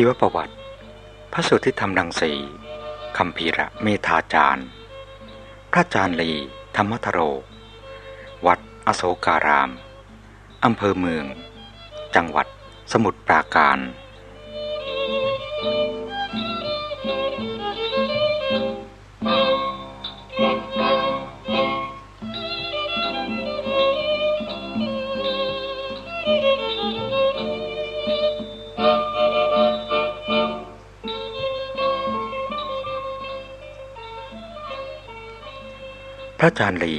ชีวประวัติ พระสุทธิธรรมดังสีคำพีระเมธาจารย์ พระจารย์ลีธรรมทโร วัดอโศการาม อำเภอเมือง จังหวัดสมุทรปราการ พระจารย์ลี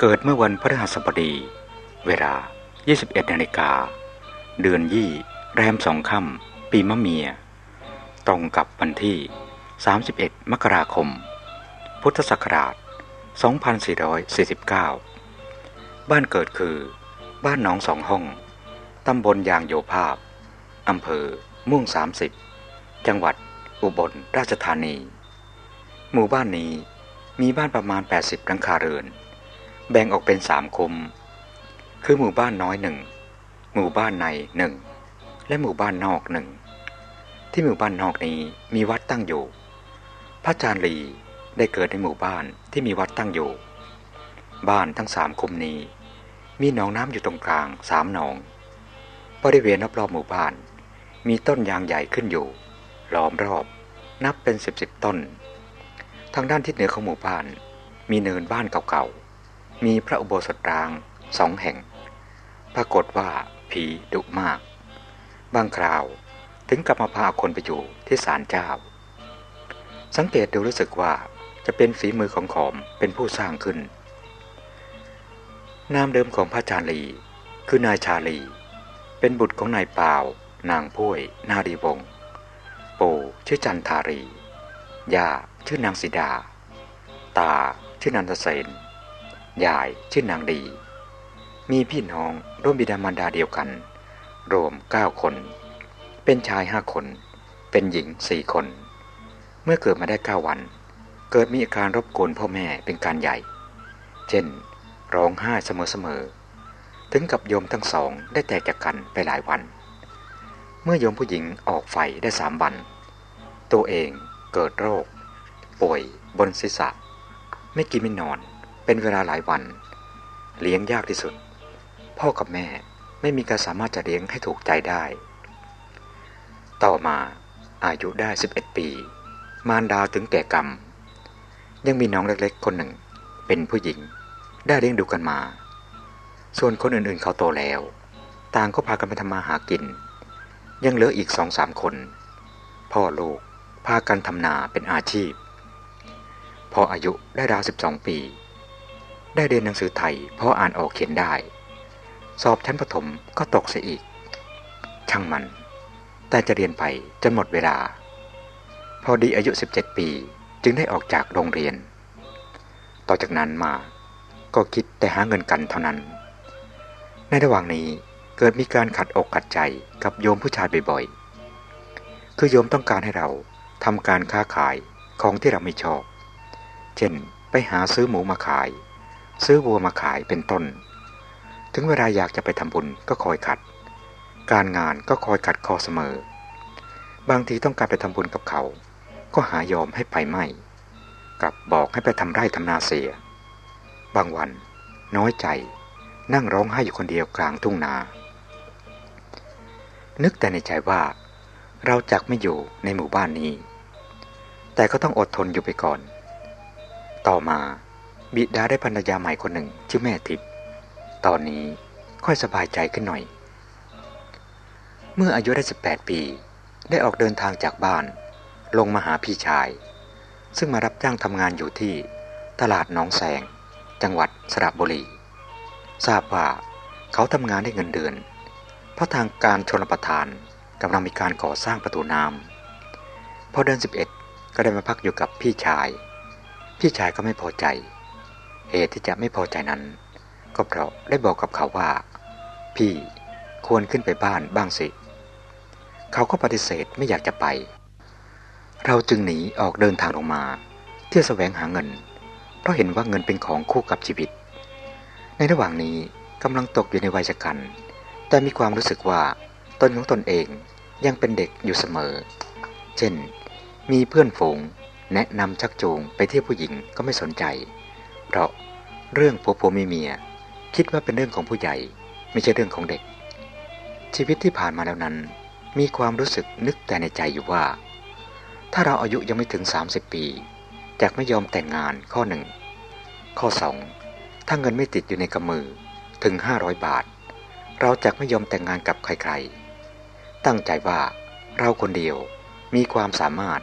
เกิดเมื่อวันพฤหัสบดี เวลา 21นาฬิกา เดือนยี่แรมสองค่ำปีมะเมีย ตรงกับวันที่ 31 มกราคม พุทธศักราช 2449 บ้านเกิดคือบ้านหนองสองห้อง ตำบลยางโยภาพ อำเภอม่วง 30 จังหวัดอุบลราชธานี หมู่บ้านนี้ มีบ้านประมาณ 80หลังคาเรือน แบ่งออกเป็นสามคม คือหมู่บ้านน้อยหนึ่งหมู่บ้านในหนึ่งและหมู่บ้านนอกหนึ่งที่หมู่บ้านนอกนี้มีวัดตั้งอยู่ พระจารย์ลีได้เกิดในหมู่บ้านที่มีวัดตั้งอยู่ บ้านทั้งสามคมนี้ มีหนองน้ำอยู่ตรงกลางสามหนองบริเวณรอบๆหมู่บ้าน มีต้นยางใหญ่ขึ้นอยู่ล้อมรอบ นับเป็นสิบสิบต้น ทางด้านทิศเหนือของหมู่บ้าน มีเนินบ้านเก่าๆ มีพระอุโบสถรางสองแห่ง ปรากฏว่าผีดุมาก บางคราวถึงกับมาพาคนไปอยู่ที่ศาลเจ้า สังเกตดูรู้สึกว่าจะเป็นฝีมือของขอมเป็นผู้สร้างขึ้น นามเดิมของพระจารลีคือนายชาลี เป็นบุตรของนายเปล่า นางพุ้ยนารีวงศ์ปู่ชื่อจันทารีย่า ชื่อนางสีดา ตาชื่อนันทเสนยายชื่อนางดี มีพี่น้องร่วมบิดามารดาเดียวกัน รวมเก้าคน เป็นชายห้าคน เป็นหญิงสี่คน เมื่อเกิดมาได้เก้าวัน เกิดมีอาการรบกวนพ่อแม่เป็นการใหญ่ เช่น ร้องไห้เสมอๆ ถึงกับโยมทั้งสองได้แตกจากกันไปหลายวัน เมื่อโยมผู้หญิงออกไฟได้สามวัน ตัวเองเกิดโรค ป่วย บนศีรษะ ไม่กินไม่นอน เป็นเวลาหลายวัน เลี้ยงยากที่สุด พ่อกับแม่ไม่มีการสามารถจะเลี้ยงให้ถูกใจได้ ต่อมาอายุได้ 11 ปี มารดาถึงแก่กรรม ยังมีน้องเล็กๆ คนหนึ่ง เป็นผู้หญิง ได้เลี้ยงดูกันมา ส่วนคนอื่นๆเขาโตแล้ว ต่างก็พากันไปทำมาหากิน ยังเหลืออีกสองสามคน พ่อลูกพากันทำนาเป็นอาชีพ พออายุได้ราวสิบสองปี ได้เรียนหนังสือไทยเพราะอ่านออกเขียนได้ สอบชั้นประถมก็ตกเสียอีก ช่างมัน แต่จะเรียนไปจนหมดเวลา พอดีอายุ 17 ปีจึงได้ออกจากโรงเรียน ต่อจากนั้นมาก็คิดแต่หาเงินกันเท่านั้น ในระหว่างนี้เกิดมีการขัดอกขัดใจกับโยมผู้ชายบ่อยๆ คือโยมต้องการให้เราทำการค้าขายของที่เราไม่ชอบ เช่น ไปหาซื้อหมูมาขาย ซื้อวัวมาขายเป็นต้น ถึงเวลาอยากจะไปทำบุญก็คอยขัด การงานก็คอยขัดคอเสมอ บางทีต้องการไปทำบุญกับเขา ก็หายอมให้ไปไม่กลับบอกให้ไปทำไร่ทำนาเสีย บางวัน น้อยใจ นั่งร้องไห้อยู่คนเดียวกลางทุ่งนา นึกแต่ในใจว่า เราจักไม่อยู่ในหมู่บ้านนี้ แต่ก็ต้องอดทนอยู่ไปก่อน ต่อมา บิดาได้ภรรยาใหม่คนหนึ่งชื่อแม่ทิพย์ตอนนี้ค่อยสบายใจขึ้นหน่อย เมื่ออายุได้ 18 ปี ได้ออกเดินทางจากบ้าน ลงมาหาพี่ชาย ซึ่งมารับจ้างทำงานอยู่ที่ตลาดหนองแสง จังหวัดสระบุรี ทราบว่าเขาทำงานได้เงินเดือน เพราะทางการชนประทานกำลังมีการก่อสร้างประตูน้ำพอเดือน 11 ก็ได้มาพักอยู่กับพี่ชาย พี่ชายก็ไม่พอใจ เหตุที่จะไม่พอใจนั้น ก็เพราะได้บอกกับเขาว่า พี่ควรขึ้นไปบ้านบ้างสิ เขาก็ปฏิเสธไม่อยากจะไป เราจึงหนีออกเดินทางลงมาเพื่อแสวงหาเงิน เพราะเห็นว่าเงินเป็นของคู่กับชีวิต ในระหว่างนี้กำลังตกอยู่ในวัยชกัน แต่มีความรู้สึกว่าตนของตนเองยังเป็นเด็กอยู่เสมอ เช่น มีเพื่อนฝูง แนะนำชักจูงไปเที่ยวผู้หญิงก็ไม่สนใจ เพราะเรื่องผัวผัวมีเมีย คิดว่าเป็นเรื่องของผู้ใหญ่ ไม่ใช่เรื่องของเด็ก ชีวิตที่ผ่านมาแล้วนั้น มีความรู้สึกนึกแต่ในใจอยู่ว่า ถ้าเราอายุยังไม่ถึง 30 ปีจะไม่ยอมแต่งงานข้อหนึ่งข้อสองถ้าเงินไม่ติดอยู่ในกำมือถึง 500 บาท เราจะไม่ยอมแต่งงานกับใครๆ ตั้งใจว่าเราคนเดียวมีความสามารถ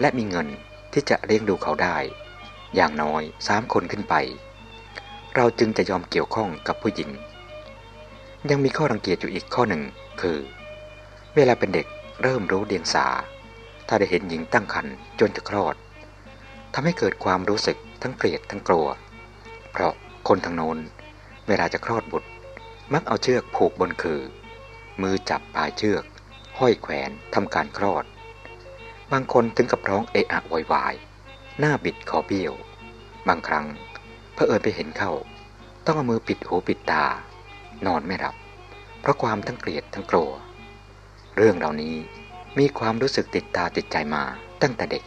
และมีเงิน ที่จะเลี้ยงดูเขาได้ อย่างน้อยสามคนขึ้นไป เราจึงจะยอมเกี่ยวข้องกับผู้หญิง ยังมีข้อรังเกียจอยู่อีกข้อหนึ่งคือ เวลาเป็นเด็กเริ่มรู้เดียงสา ถ้าได้เห็นหญิงตั้งครรภ์จนจะคลอดทำให้เกิดความรู้สึกทั้งเกลียดทั้งกลัว เพราะคนทางโน้นเวลาจะคลอดบุตร มักเอาเชือกผูกบนคือ มือจับปลายเชือก ห้อยแขวนทำการคลอด บางคนถึงกับร้องเอะอะวอยวาย หน้าบิดคอเบี้ยว บางครั้งเพอเอิญไปเห็นเข้า ต้องเอามือปิดหูปิดตา นอนไม่หลับ เพราะความทั้งเกลียดทั้งกลัว เรื่องเหล่านี้มีความรู้สึกติดตาติดใจมาตั้งแต่เด็ก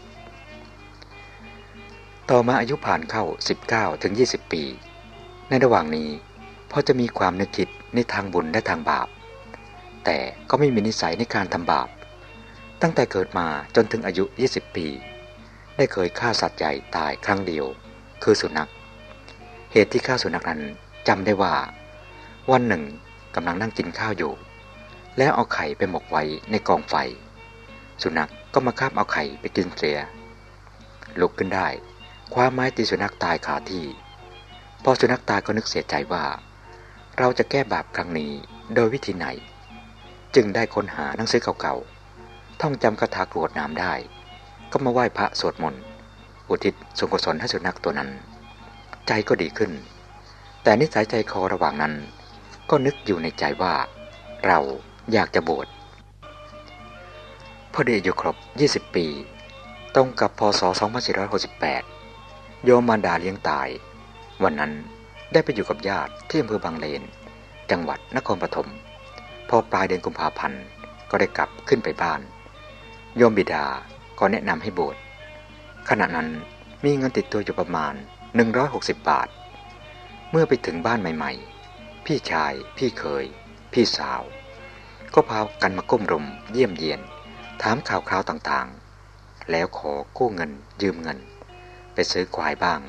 ต่อมาอายุผ่านเข้า 19ถึง20 ปี ในระหว่างนี้พอจะมีความนึกคิดในทางบุญและทางบาป แต่ก็ไม่มีนิสัยในการทำบาป ตั้งแต่เกิดมาจนถึงอายุ 20 ปี ได้เคยฆ่าสัตว์ใหญ่ตายครั้งเดียว คือสุนัข เหตุที่ฆ่าสุนัขนั้นจำได้ว่า วันหนึ่งกำลังนั่งกินข้าวอยู่ แล้วเอาไข่ไปหมกไว้ในกองไฟ สุนัขก็มาคาบเอาไข่ไปกินเสียลุกขึ้นได้ คว้าไม้ตีสุนัขตายคาที่ พอสุนัขตายก็นึกเสียใจว่า เราจะแก้บาปครั้งนี้โดยวิธีไหน จึงได้ค้นหาหนังสือเก่าๆ ท่องจำคาถากรวดน้ำได้ ก็มาไหว้พระสวดมนต์อุทิศส่วนกุศลให้สุนัขตัวนั้น ใจก็ดีขึ้น แต่นิสัยใจคอระหว่างนั้น ก็นึกอยู่ในใจว่า เราอยากจะบวชพอดีอยู่ครบ 20 ปี ตรงกับพศ 2468 โยมมารดาเลี้ยงตาย วันนั้นได้ไปอยู่กับญาติที่อำเภอบางเลน จังหวัดนครปฐม พอปลายเดือนกุมภาพันธ์ก็ได้กลับขึ้นไปบ้าน โยมบิดาก็แนะนำให้บวชขณะนั้นมีเงินติดตัวอยู่ประมาณ 160 บาท เมื่อไปถึงบ้านใหม่ ๆ พี่ชาย พี่เคย พี่สาว ก็พากันมาก้มรมเยี่ยมเยียน ถามข่าวคราวต่างๆ แล้วขอกู้เงิน ยืมเงิน ไปซื้อควายบ้าง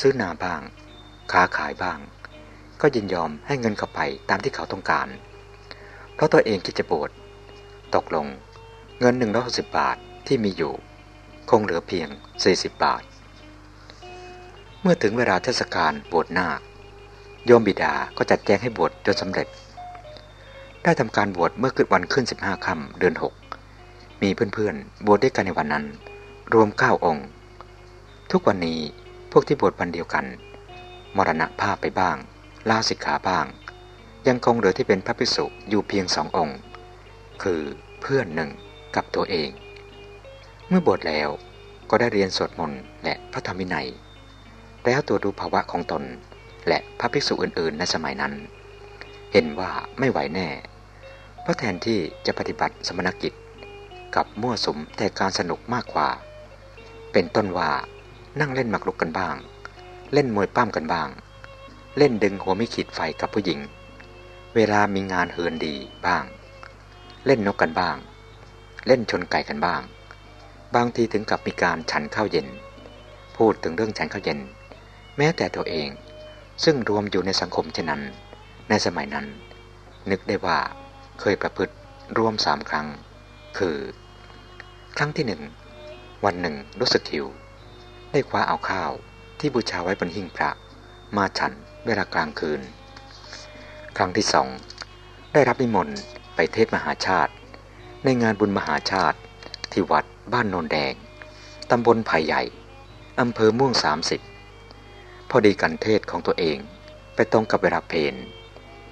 ซื้อนาบ้าง ค้าขายบ้าง ก็ยินยอมให้เงินเข้าไปตามที่เขาต้องการ เพราะตัวเองคิดจะบวชตกลง เงิน 160 บาทที่มีอยู่ คงเหลือเพียง 40 บาท เมื่อถึงเวลาเทศกาลบวชนาค โยมบิดาก็จัดแจงให้บวชจนสำเร็จ ได้ทำการบวชเมื่อขึ้นวันขึ้น 15ค่ำเดือน 6 มีเพื่อนๆ บวชด้วยกันในวันนั้น รวม 9 องค์ ทุกวันนี้พวกที่บวชวันเดียวกัน มรณะภาพไปบ้าง ลาสิกขาบ้าง ยังคงเหลือที่เป็นพระภิกษุอยู่เพียงสององค์ คือเพื่อนหนึ่ง กับตัวเอง เมื่อบวชแล้วก็ได้เรียนสวดมนต์และพระธรรมวินัย แล้วตัวดูภาวะของตนและพระภิกษุอื่นๆ ในสมัยนั้น เห็นว่าไม่ไหวแน่ เพราะแทนที่จะปฏิบัติสมณกิจ กับมั่วสมแต่การสนุกมากกว่า เป็นต้นว่านั่งเล่นหมากรุกกันบ้าง เล่นมวยป้ามกันบ้าง เล่นดึงหัวไม่ขีดไฟกับผู้หญิง เวลามีงานเฮินดีบ้าง เล่นนกกันบ้าง เล่นชนไก่กันบ้าง บางทีถึงกับมีการฉันข้าวเย็น พูดถึงเรื่องฉันข้าวเย็น แม้แต่ตัวเอง ซึ่งรวมอยู่ในสังคมเช่นนั้น ในสมัยนั้น นึกได้ว่าเคยประพฤติรวมสามครั้ง คือ ครั้งที่หนึ่งวันหนึ่งรู้สึกหิว ได้คว้าเอาข้าวที่บูชาไว้บนหิ้งพระ มาฉันเวลากลางคืน ครั้งที่สองได้รับนิมนต์ไปเทศมหาชาติ ในงานบุญมหาชาติ ที่วัดบ้านโนนแดง ตำบลไผ่ใหญ่ อำเภอม่วงสามสิบพอดีกันเทศของตัวเองไปตรงกับเวลาเพน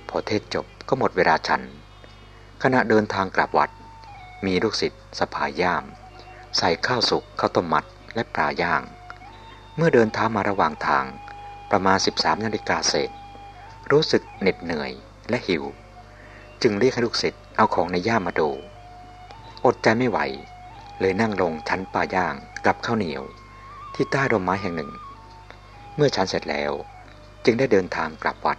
พอเทศจบก็หมดเวลาฉัน ขณะเดินทางกลับวัด มีลูกศิษย์สะพายย่าม ใส่ข้าวสุกข้าวต้มมัดและปลาย่าง เมื่อเดินเท้ามาระหว่างทางประมาณ 13นาฬิกาเศษ รู้สึกเหน็ดเหนื่อยและหิว จึงเรียกให้ลูกศิษย์เอาของในย่ามมาดู อดใจไม่ไหว เลยนั่งลงชั้นปลาย่างกับข้าวเหนียว ที่ใต้ร่มไม้แห่งหนึ่ง เมื่อชั้นเสร็จแล้ว จึงได้เดินทางกลับวัด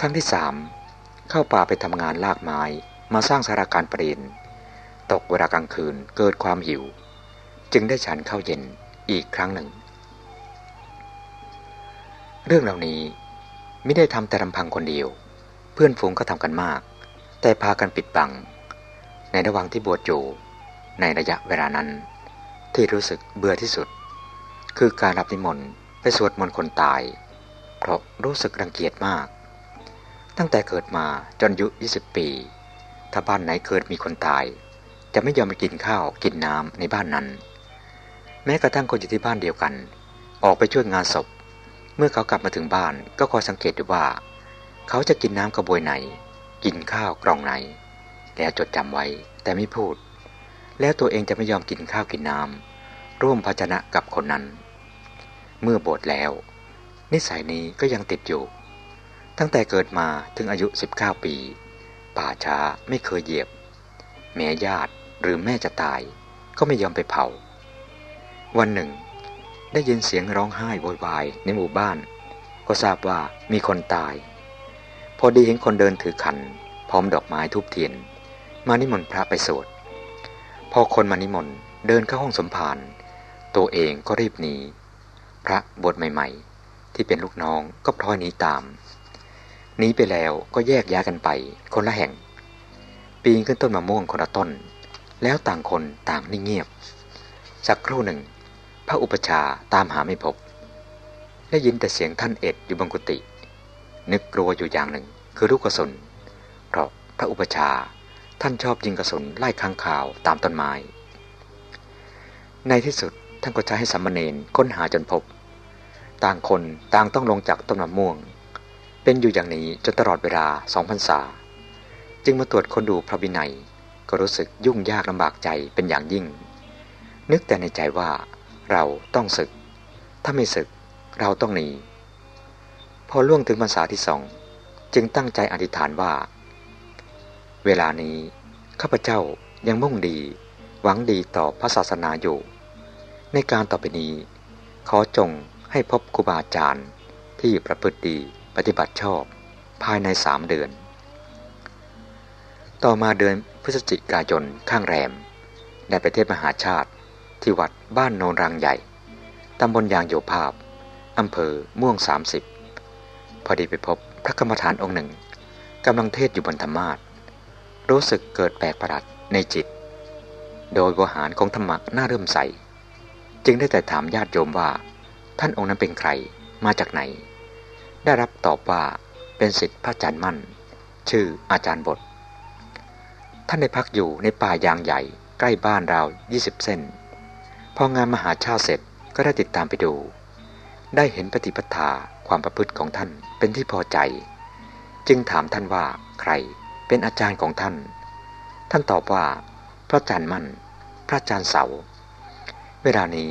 ครั้งที่สามเข้าป่าไปทำงานลากไม้มาสร้างสาราการประดินตกเวลากลางคืนเกิดความหิว จึงได้ฉันข้าวเย็นอีกครั้งหนึ่ง เรื่องเหล่านี้ไม่ได้ทำแต่ลำพังคนเดียว เพื่อนฝูงก็ทำกันมาก แต่พากันปิดบัง ในระหว่างที่บวชอยู่ ในระยะเวลานั้น ที่รู้สึกเบื่อที่สุด คือการรับนิมนต์ไปสวดมนต์คนตาย เพราะรู้สึกรังเกียจมาก ตั้งแต่เกิดมาจนอายุ20 ปี ถ้าบ้านไหนเกิดมีคนตาย จะไม่ยอมไปกินข้าวกินน้ำในบ้านนั้น แม้กระทั่งคนอยู่ที่บ้านเดียวกัน ออกไปช่วยงานศพ เมื่อเขากลับมาถึงบ้านก็คอยสังเกตดูว่า เขาจะกินน้ำกระบวยไหน กินข้าวกล่องไหน แล้วจดจำไว้แต่ไม่พูด แล้วตัวเองจะไม่ยอมกินข้าวกินน้ำร่วมภาชนะกับคนนั้น เมื่อบวชแล้ว นิสัยนี้ก็ยังติดอยู่ ตั้งแต่เกิดมาถึงอายุ 19 ปี ป่าช้าไม่เคยเหยียบ แม่ญาติหรือแม่จะตาย ก็ไม่ยอมไปเผา วันหนึ่ง ได้ยินเสียงร้องไห้โวยวายในหมู่บ้าน ก็ทราบว่ามีคนตาย พอดีเห็นคนเดินถือขัน พร้อมดอกไม้ทุบเทียน มานิมนต์พระไปสวดพอคนมานิมนต์เดินเข้าห้องสมภารตัวเองก็รีบหนี พระบทใหม่ๆ ที่เป็นลูกน้องก็พลอยหนีตามหนีไปแล้วก็แยกย้ายกันไปคนละแห่ง ปีนขึ้นต้นมะม่วงคนละต้น แล้วต่างคนต่างนิ่งเงียบ สักครู่หนึ่ง พระอุปชาตามหาไม่พบ ได้ยินแต่เสียงท่านเอ็ดอยู่บนกุฏินึกกลัวอยู่อย่างหนึ่งคือลูกกระสุนเพราะพระอุปชา ท่านชอบยิงกระสุนไล่ค้างข่าวตามต้นไม้ ในที่สุดท่านก็ใช้ให้สัมมเนนค้นหาจนพบ ต่างคนต่างต้องลงจากต้นมะม่วง เป็นอยู่อย่างนี้จนตลอดเวลาสองพรรษา จึงมาตรวจคนดูพระวินัย ก็รู้สึกยุ่งยากลำบากใจเป็นอย่างยิ่ง นึกแต่ในใจว่าเราต้องศึก ถ้าไม่ศึกเราต้องหนี พอล่วงถึงพรรษาที่สอง จึงตั้งใจอธิษฐานว่า เวลานี้ข้าพเจ้ายังมุ่งดี หวังดีต่อพระศาสนาอยู่ ในการต่อไปนี้ ขอจงให้พบครูบาอาจารย์ที่ประพฤติดีปฏิบัติชอบภายในสามเดือน ต่อมาเดือนพฤศจิกายนข้างแรม ได้ไปเทศมหาชาติที่วัดบ้านโนนรังใหญ่ ตำบลยางโยภาพ อำเภอม่วง 30 พอดีไปพบพระกรรมฐานองค์หนึ่งกำลังเทศอยู่บนธรรมาท รู้สึกเกิดแปลกประหลาดในจิต โดยวหารของธรรมะน่าเริ่มใส จึงได้แต่ถามญาติโยมว่า ท่านองค์นั้นเป็นใครมาจากไหน ได้รับตอบว่าเป็นสิทธิพระอาจารย์มั่น ชื่ออาจารย์บท ท่านได้พักอยู่ในป่ายางใหญ่ใกล้บ้านเรา 20 เส้น พองานมหาชาติเสร็จก็ได้ติดตามไปดู ได้เห็นปฏิปทาความประพฤติของท่านเป็นที่พอใจ จึงถามท่านว่าใคร เป็นอาจารย์ของท่าน ท่านตอบว่า พระอาจารย์มั่น พระอาจารย์เสา เวลานี้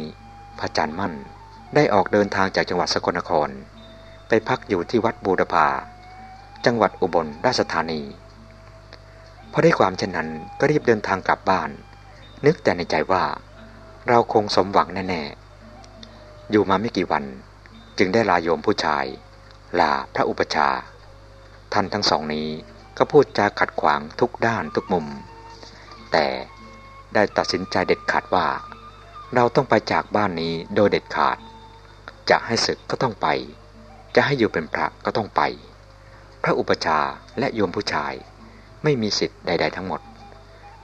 พระอาจารย์มั่นได้ออกเดินทางจากจังหวัดสกลนคร ไปพักอยู่ที่วัดบูรพาจังหวัดอุบลราชธานีพอได้ความเช่นนั้นก็รีบเดินทางกลับบ้าน นึกแต่ในใจว่า เราคงสมหวังแน่ๆ อยู่มาไม่กี่วัน จึงได้ลาโยมผู้ชาย ลาพระอุปชา ท่านทั้งสองนี้ ก็พูดจาขัดขวางทุกด้านทุกมุม แต่ได้ตัดสินใจเด็ดขาดว่า เราต้องไปจากบ้านนี้โดยเด็ดขาด จะให้ศึกก็ต้องไป จะให้อยู่เป็นพระก็ต้องไป พระอุปชาและโยมผู้ชายไม่มีสิทธิ์ใด ๆ ทั้งหมด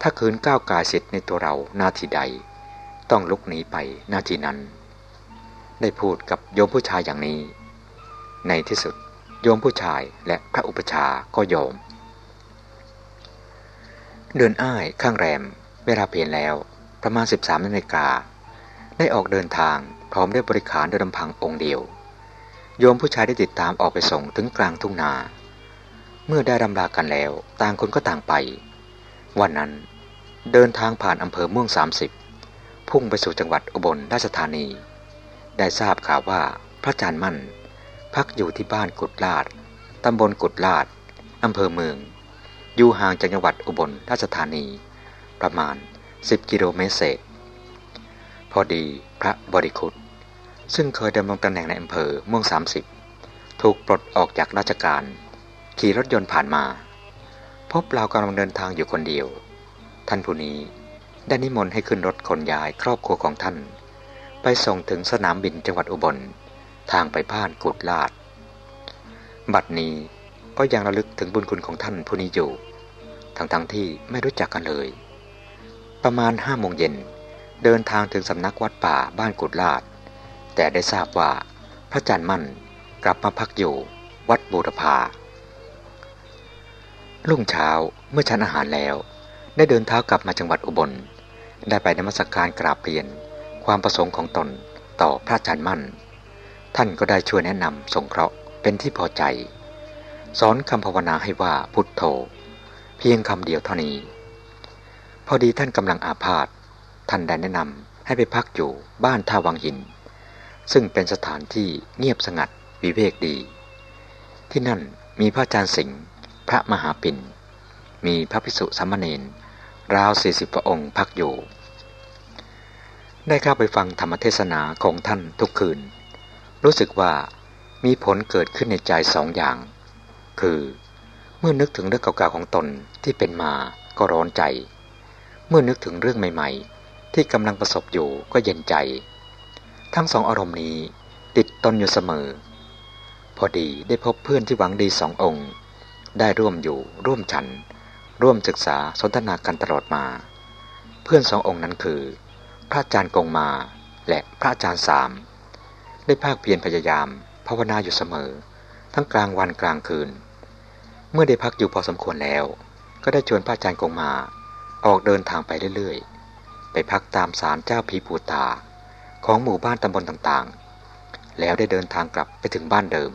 ถ้าคืนก้าวกายสิทธิ์ในตัวเรานาทีใด ต้องลุกหนีไปนาทีนั้น ได้พูดกับโยมผู้ชายอย่างนี้ ในที่สุดโยมผู้ชายและพระอุปชาก็ยอม เดินอ้ายข้างแรม เวลาเปลี่ยนแล้ว ประมาณ 13นาฬิกา ได้ออกเดินทางพร้อมด้วยบริขารโดยลำพังองค์เดียว โยมผู้ชายได้ติดตามออกไปส่งถึงกลางทุ่งนา เมื่อได้รำลากันแล้ว ต่างคนก็ต่างไป วันนั้นเดินทางผ่านอำเภอม่วง 30 พุ่งไปสู่จังหวัดอุบลราชธานี ได้ทราบข่าวว่าพระอาจารย์มั่น พักอยู่ที่บ้านกุดลาด ตำบลกุดลาด อำเภอเมือง อยู่ห่างจากจังหวัดอุบลราชธานี ประมาณ 10 กิโลเมตรเศษ พอดีพระบริคุตซึ่งเคยดำรงตำแหน่งในอำเภอม่วง 30 ถูกปลดออกจากราชการ ขี่รถยนต์ผ่านมา พบเรากำลังเดินทางอยู่คนเดียว ท่านผู้นี้ได้นิมนต์ให้ขึ้นรถขนย้ายครอบครัวของท่าน ไปส่งถึงสนามบินจังหวัดอุบล ทางไปบ้านกุดลาด บัดนี้ ก็ยังระลึกถึงบุญคุณของท่านผู้นี้อยู่ ทั้งๆทที่ไม่รู้จักกันเลย ประมาณห้าโมงเย็นเดินทางถึงสำนักวัดป่าบ้านกุดลาด แต่ได้ทราบว่าพระจันทร์มั่นกลับมาพักอยู่วัดบูรพารุ่งเช้าเมื่อฉันอาหารแล้ว ได้เดินเท้ากลับมาจังหวัดอุบล ได้ไปนมัสกการกราบเรียน ความประสงค์ของตนต่อพระจันทร์มั่น ท่านก็ได้ช่วยแนะนำสงเคราะห์เป็นที่พอใจ สอนคำภาวนาให้ว่าพุทโธ เพียงคำเดียวเท่านี้ พอดีท่านกำลังอาพาธท่านได้แนะนำให้ไปพักอยู่บ้านท่าวังหิน ซึ่งเป็นสถานที่เงียบสงัดวิเวกดี ที่นั่นมีพระอาจารย์สิงห์พระมหาปิ่น มีพระภิกษุสามเณรราวสี่สิบพระองค์พักอยู่ ได้เข้าไปฟังธรรมเทศนาของท่านทุกคืน รู้สึกว่ามีผลเกิดขึ้นในใจสองอย่าง คือ เมื่อนึกถึงเรื่องเก่าๆของตนที่เป็นมาก็ร้อนใจ เมื่อนึกถึงเรื่องใหม่ ๆ ที่กำลังประสบอยู่ก็เย็นใจ ทั้งสองอารมณ์นี้ติดตนอยู่เสมอ พอดีได้พบเพื่อนที่หวังดีสององค์ ได้ร่วมอยู่ ร่วมฉัน ร่วมศึกษาสนทนากันตลอดมา เพื่อนสององค์นั้นคือ พระอาจารย์กงมาและพระอาจารย์สาม ได้ภาคเพียรพยายามภาวนาอยู่เสมอ ทั้งกลางวันกลางคืน เมื่อได้พักอยู่พอสมควรแล้ว ก็ได้ชวนพระอาจารย์กงมา ออกเดินทางไปเรื่อยๆ ไปพักตามศาลเจ้าพีปูตา ของหมู่บ้านตำบลต่างๆ แล้วได้เดินทางกลับไปถึงบ้านเดิม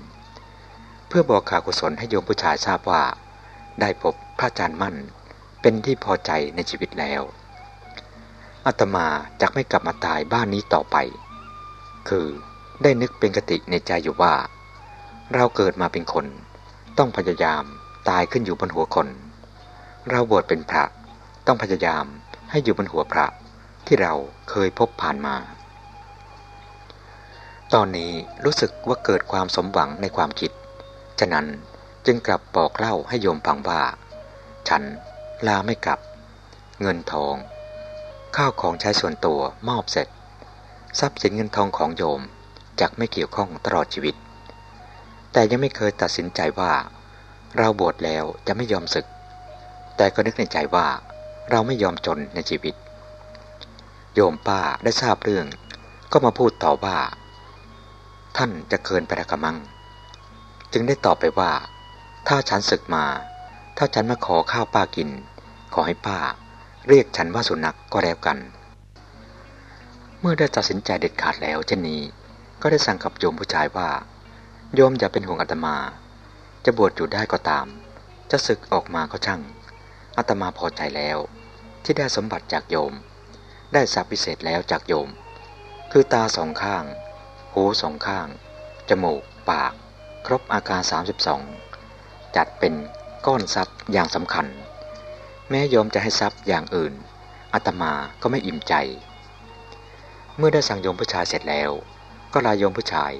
เพื่อบอกข่าวกุศลให้โยมผู้ชายทราบว่า ได้พบพระอาจารย์มั่น เป็นที่พอใจในชีวิตแล้วอาตมาจะไม่กลับมาตายบ้านนี้ต่อไป คือได้นึกเป็นกติในใจอยู่ว่า เราเกิดมาเป็นคน ต้องพยายาม ตายขึ้นอยู่บนหัวคน เราบวชเป็นพระต้องพยายามให้อยู่บนหัวพระที่เราเคยพบผ่านมา ตอนนี้รู้สึกว่าเกิดความสมหวังในความคิด ฉะนั้นจึงกลับบอกเล่าให้โยมฟังว่า ฉันลาไม่กลับ เงินทอง ข้าวของใช้ส่วนตัวมอบเสร็จ ทรัพย์สินเงินทองของโยมจักไม่เกี่ยวข้องตลอดชีวิต แต่ยังไม่เคยตัดสินใจว่า เราบวชแล้วจะไม่ยอมศึก แต่ก็นึกในใจว่า เราไม่ยอมจนในชีวิต โยมป้าได้ทราบเรื่อง ก็มาพูดต่อว่า ท่านจะเกินไปละกมัง จึงได้ตอบไปว่า ถ้าฉันศึกมา ถ้าฉันมาขอข้าวป้ากิน ขอให้ป้า เรียกฉันว่าสุนัขกก็แล้วกัน เมื่อได้ตัดสินใจเด็ดขาดแล้วเช่นนี้ ก็ได้สั่งกับโยมผู้ชายว่า โยมอย่าเป็นห่วงอาตมา จะบวชอยู่ได้ก็ตาม จะศึกออกมาก็ช่างอาตมาพอใจแล้ว ที่ได้สมบัติจากโยม ได้ทรัพย์พิเศษแล้วจากโยม คือตาสองข้าง หูสองข้าง จมูก ปาก ครบอาการ 32 จัดเป็นก้อนทรัพย์อย่างสำคัญ แม้โยมจะให้ทรัพย์อย่างอื่นอาตมาก็ไม่อิ่มใจ เมื่อได้สั่งโยมผู้ชายเสร็จแล้ว ก็ลายโยมผู้ชาย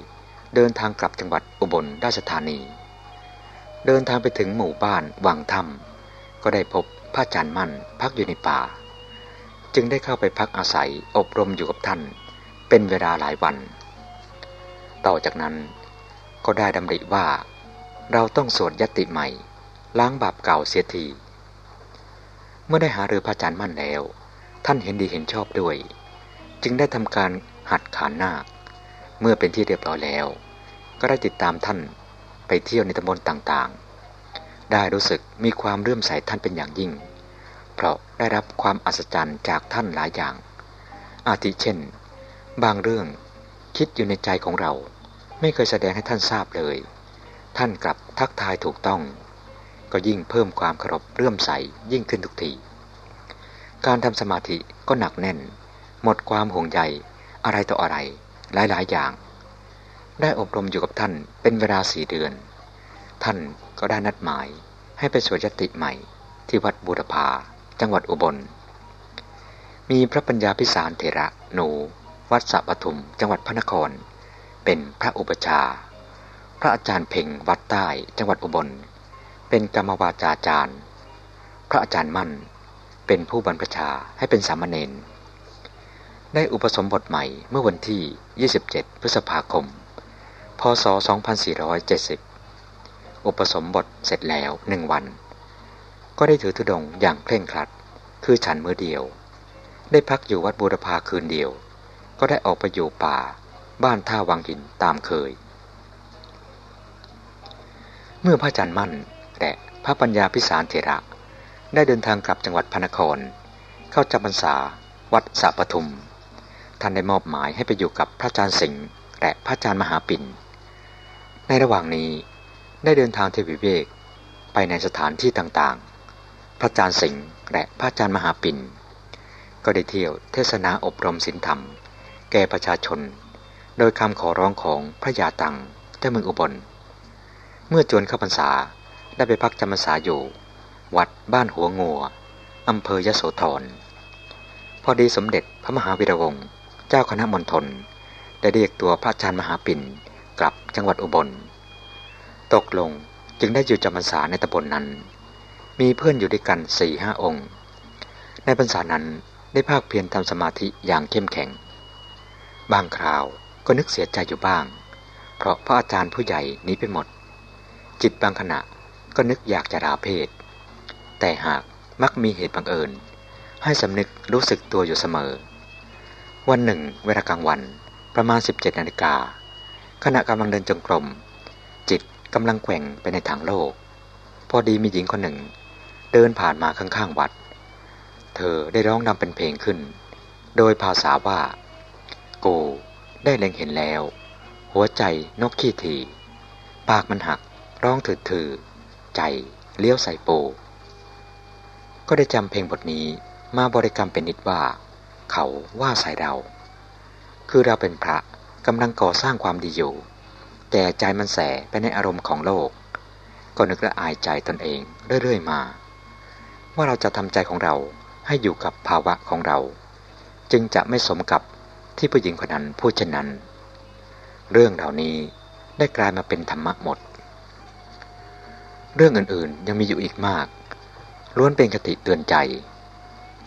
เดินทางกลับจังหวัดอุบลราชธานี เดินทางไปถึงหมู่บ้านวังถ้ำก็ได้พบพระอาจารย์มั่นพักอยู่ในป่า จึงได้เข้าไปพักอาศัยอบรมอยู่กับท่าน เป็นเวลาหลายวัน ต่อจากนั้นก็ได้ดำริว่า เราต้องสวดยติใหม่ ล้างบาปเก่าเสียที เมื่อได้หาเรือพระอาจารย์มั่นแล้ว ท่านเห็นดีเห็นชอบด้วย จึงได้ทำการหัดขานนาค เมื่อเป็นที่เรียบร้อยแล้ว ก็ได้ติดตามท่าน ไปเที่ยวในตำบลต่างๆ ได้รู้สึกมีความเรื่อมใสท่านเป็นอย่างยิ่ง เพราะได้รับความอัศจรรย์จากท่านหลายอย่าง อาทิเช่น บางเรื่องคิดอยู่ในใจของเรา ไม่เคยแสดงให้ท่านทราบเลย ท่านกลับทักทายถูกต้อง ก็ยิ่งเพิ่มความเคารพเรื่อมใสยิ่งขึ้นทุกทีการทำสมาธิก็หนักแน่น หมดความห่วงใยอะไรต่ออะไรหลายๆอย่าง ได้อบรมอยู่กับท่านเป็นเวลาสี่เดือน ท่านก็ได้นัดหมายให้ไปสวดยติใหม่ที่วัดบูรพาจังหวัดอุบล มีพระปัญญาพิสารเถระหนู วัดสัปทุม จังหวัดพระนคร เป็นพระอุปชา พระอาจารย์เพ่งวัดใต้ จังหวัดอุบล เป็นกรรมวาจาจารย์ พระอาจารย์มั่น เป็นผู้บรรพชาให้เป็นสามเณรได้อุปสมบทใหม่เมื่อวันที่ 27 พฤษภาคม พศ 2470 อุปสมบทเสร็จแล้วหนึ่งวัน ก็ได้ถือธุดงอย่างเคร่งครัด คือฉันมือเดียว ได้พักอยู่วัดบูรพาคืนเดียว ก็ได้ออกไปอยู่ป่า บ้านท่าวังหินตามเคย เมื่อพระอาจารย์มั่นและพระปัญญาพิสารเถระ ได้เดินทางกลับจังหวัดพระนคร เข้าจำพรรษาวัดสัปทุม ท่านได้มอบหมายให้ไปอยู่กับพระอาจารย์สิงห์และพระอาจารย์มหาปิ่น ในระหว่างนี้ได้เดินทางเทวิเวกไปในสถานที่ต่างๆ พระอาจารย์สิงห์และพระอาจารย์มหาปิ่น ก็ได้เที่ยวเทศนาอบรมศีลธรรม แก่ประชาชน โดยคำขอร้องของพระยาตังเจ้าเมืองอุบล เมื่อจวนเข้าพรรษาได้ไปพักจำพรรษาอยู่ วัดบ้านหัวงัวอำเภอยโสธร พอดีสมเด็จพระมหาวีระวงศ์เจ้าคณะมณฑลได้เรียกตัวพระอาจารย์มหาปิ่น กลับจังหวัดอุบล ตกลงจึงได้อยู่จำพรรษาในตำบลนนั้น มีเพื่อนอยู่ด้วยกันสี่ห้าองค์ ในพรรษานั้นได้ภาคเพียรทำสมาธิอย่างเข้มแข็ง บางคราวก็นึกเสียใจอยู่บ้าง เพราะพระอาจารย์ผู้ใหญ่หนีไปหมด จิตบางขณะก็นึกอยากจะราเพศ แต่หากมักมีเหตุบังเอิญ ให้สำนึกรู้สึกตัวอยู่เสมอ วันหนึ่ง เวลากลางวันประมาณ 17นาฬิกา ขณะกำลังเดินจงกรม จิตกำลังแกว่งไปในทางโลก พอดีมีหญิงคนหนึ่ง เดินผ่านมาข้างๆวัด เธอได้ร้องนำเป็นเพลงขึ้น โดยภาษาว่า กูได้เล็งเห็นแล้ว หัวใจนกขี้ทีปากมันหัก ร้องถือๆใจเลี้ยวใส่โป ก็ได้จำเพลงบทนี้มาบริกรรมเป็นนิดว่า เขาว่าใส่เรา คือเราเป็นพระ กำลังก่อสร้างความดีอยู่ แต่ใจมันแสไปในอารมณ์ของโลก ก็นึกละอายใจตนเองเรื่อยๆมา ว่าเราจะทำใจของเราให้อยู่กับภาวะของเรา จึงจะไม่สมกับที่ผู้หญิงคนนั้นพูดเช่นนั้น เรื่องเหล่านี้ได้กลายมาเป็นธรรมะหมด เรื่องอื่นๆยังมีอยู่อีกมาก ล้วนเป็นคติเตือนใจ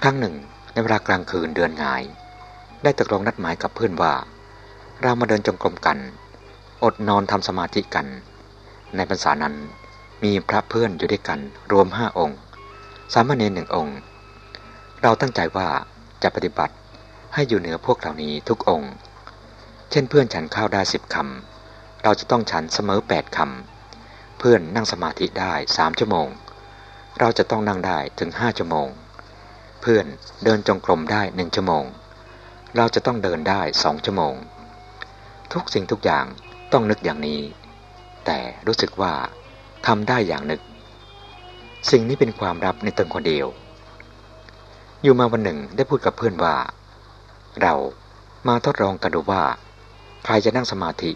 ครั้งหนึ่งในเวลากลางคืนเดือนงาย ได้ตกลงนัดหมายกับเพื่อนว่า เรามาเดินจงกรมกัน อดนอนทำสมาธิกัน ในพรรษานั้นมีพระเพื่อนอยู่ด้วยกันรวมห้าองค์ สามเณรหนึ่งองค์ เราตั้งใจว่าจะปฏิบัติให้อยู่เหนือพวกเหล่านี้ทุกองค์ เช่นเพื่อนฉันข้าวได้สิบคำ เราจะต้องฉันเสมอแปดคำ เพื่อนนั่งสมาธิได้สามชั่วโมง เราจะต้องนั่งได้ถึงห้าชั่วโมง เพื่อนเดินจงกรมได้หนึ่งชั่วโมง เราจะต้องเดินได้สองชั่วโมง ทุกสิ่งทุกอย่างต้องนึกอย่างนี้ แต่รู้สึกว่าทำได้อย่างนึก สิ่งนี้เป็นความลับในตนคนเดียว อยู่มาวันหนึ่งได้พูดกับเพื่อนว่า เรามาทดลองกันดูว่า ใครจะนั่งสมาธิ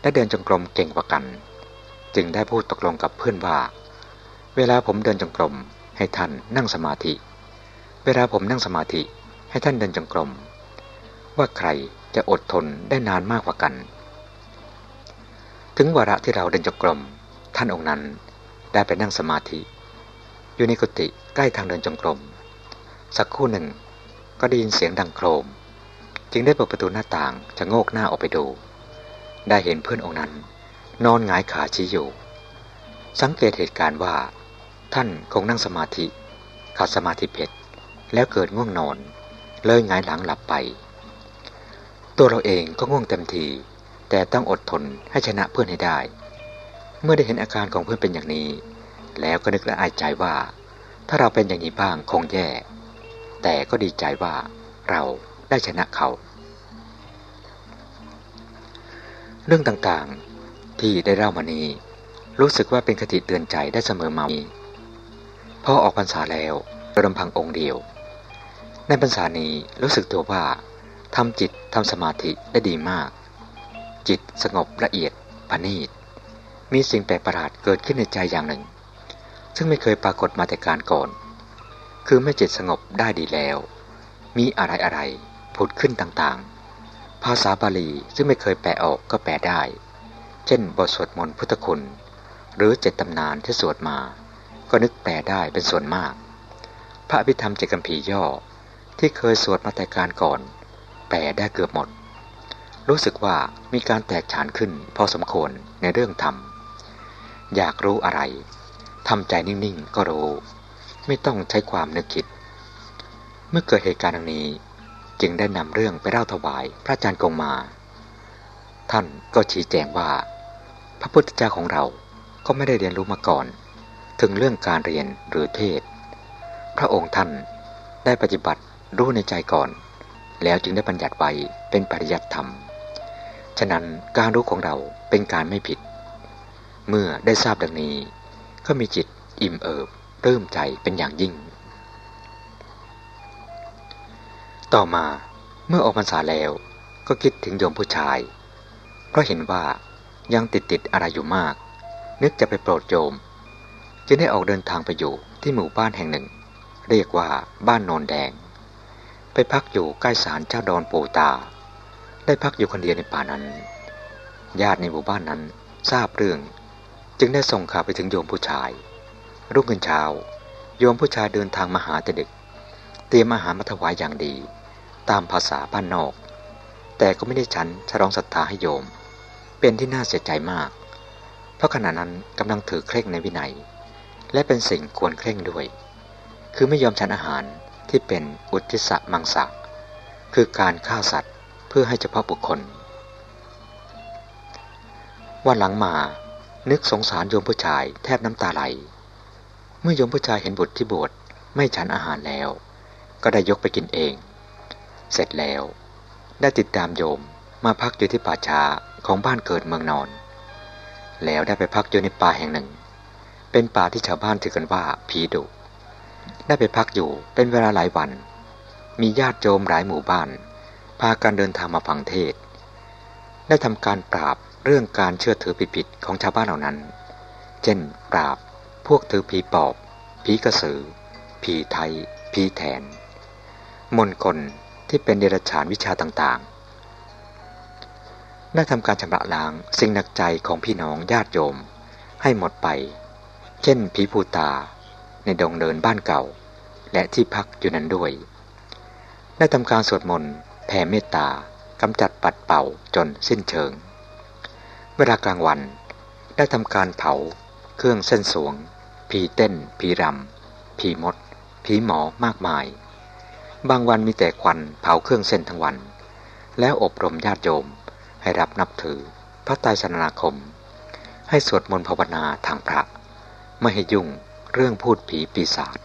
และเดินจงกรมเก่งกว่ากัน จึงได้พูดตกลงกับเพื่อนว่า เวลาผมเดินจงกรมให้ท่านนั่งสมาธิ เวลาผมนั่งสมาธิให้ท่านเดินจงกรมว่าใคร จะอดทนได้นานมากกว่ากัน ถึงวาระที่เราเดินจงกรม ท่านองค์นั้นได้ไปนั่งสมาธิ อยู่ในกุฏิใกล้ทางเดินจงกรม สักครู่หนึ่งก็ได้ยินเสียงดังโครม จึงได้เปิดประตูหน้าต่างจะโงกหน้าออกไปดู ได้เห็นเพื่อนองค์นั้น นอนหงายขาชี้อยู่ สังเกตเหตุการณ์ว่า ท่านคงนั่งสมาธิขาดสมาธิเพชรแล้วเกิดง่วงนอน เลยหงายหลังหลับไป ตัวเราเองก็ง่วงเต็มที แต่ต้องอดทนให้ชนะเพื่อนให้ได้ เมื่อได้เห็นอาการของเพื่อนเป็นอย่างนี้ แล้วก็นึกละอายใจว่า ถ้าเราเป็นอย่างนี้บ้างคงแย่ แต่ก็ดีใจว่าเราได้ชนะเขา เรื่องต่างๆที่ได้เล่ามานี้ รู้สึกว่าเป็นคติเตือนใจได้เสมอมาพอออกพรรษาแล้วโดยลำพังองค์เดียว ในพรรษานี้รู้สึกตัวว่า ทำจิตทำสมาธิได้ดีมาก จิตสงบละเอียดปณีตมีสิ่งแปลกประหลาดเกิดขึ้นในใจอย่างหนึ่ง ซึ่งไม่เคยปรากฏมาแต่การก่อน คือเมื่อจิตสงบได้ดีแล้ว มีอะไรอะไรผุดขึ้นต่างๆ ภาษาบาลีซึ่งไม่เคยแปลออกก็แปลได้ เช่นบทสวดมนต์พุทธคุณ หรือเจ็ดตำนานที่สวดมา ก็นึกแปลได้เป็นส่วนมาก พระอภิธรรมเจกัมพีย่อที่เคยสวดมาแต่การก่อน แปลได้เกือบหมด รู้สึกว่ามีการแตกฉานขึ้นพอสมควรในเรื่องธรรม อยากรู้อะไรทำใจนิ่งๆก็รู้ ไม่ต้องใช้ความนึกคิด เมื่อเกิดเหตุการณ์ดังนี้ จึงได้นำเรื่องไปเล่าถวายพระอาจารย์กงมา ท่านก็ชี้แจงว่า พระพุทธเจ้าของเราก็ไม่ได้เรียนรู้มาก่อน ถึงเรื่องการเรียนหรือเทศ พระองค์ท่านได้ปฏิบัติรู้ในใจก่อน แล้วจึงได้บัญญัติไว้เป็นปริยัติธรรม ฉะนั้นการรู้ของเราเป็นการไม่ผิด เมื่อได้ทราบดังนี้ ก็มีจิตอิ่มเอิบเริ่มใจเป็นอย่างยิ่ง ต่อมาเมื่อออกพรรษาแล้วก็คิดถึงโยมผู้ชาย เพราะเห็นว่ายังติดติดอะไรอยู่มาก นึกจะไปโปรดโยม จึงได้ออกเดินทางไปอยู่ที่หมู่บ้านแห่งหนึ่ง เรียกว่าบ้านโนนแดง พักอยู่ใกล้ศาลเจ้าดอนปูตา ได้พักอยู่คนเดียวในป่านั้น ญาติในหมู่บ้านนั้นทราบเรื่อง จึงได้ส่งข่าวไปถึงโยมผู้ชาย รุ่งขึ้นเช้า โยมผู้ชายเดินทางมาหาแต่ดึก เตรียมอาหารมาถวายอย่างดี ตามภาษาบ้านนอก แต่ก็ไม่ได้ฉันฉลองศรัทธาให้โยม เป็นที่น่าเสียใจมาก เพราะขณะนั้นกำลังถือเคร่งในวินัย และเป็นสิ่งควรเคร่งด้วย คือไม่ยอมฉันอาหาร ที่เป็นอุทิศมังสะคือการฆ่าสัตว์เพื่อให้เฉพาะบุคคล วันหลังมานึกสงสารโยมผู้ชายแทบน้ำตาไหล เมื่อโยมผู้ชายเห็นบุตรที่บวชไม่ฉันอาหารแล้ว ก็ได้ยกไปกินเอง เสร็จแล้ว ได้ติดตามโยมมาพักอยู่ที่ป่าช้าของบ้านเกิดเมืองนอน แล้วได้ไปพักอยู่ในป่าแห่งหนึ่ง เป็นป่าที่ชาวบ้านถือกันว่าผีดุ ได้ไปพักอยู่เป็นเวลาหลายวัน มีญาติโยมหลายหมู่บ้าน พากันเดินทางมาฟังเทศ ได้ทำการปราบเรื่องการเชื่อถือผิดๆของชาวบ้านเหล่านั้น เช่น ปราบพวกถือผีปอบ ผีกระสือ ผีไทย ผีแทน มนกลที่เป็นเดรัจฉานวิชาต่างๆ ได้ทำการชำระล้างสิ่งหนักใจของพี่น้องญาติโยมให้หมดไป เช่นผีภูตา ในดงเนินบ้านเก่า และที่พักอยู่นั้นด้วย ได้ทำการสวดมนต์แผ่เมตตากำจัดปัดเป่าจนสิ้นเชิง เวลากลางวัน ได้ทำการเผา เครื่องเส้นสวง ผีเต้น ผีรำ ผีมด ผีหมอมากมาย บางวันมีแต่ควันเผาเครื่องเส้นทั้งวัน แล้วอบรมญาติโยมให้รับนับถือพระไตรสนาคม ให้สวดมนต์ภาวนาทางพระ ไม่ให้ยุ่ง เรื่องพูดผีปีศาจ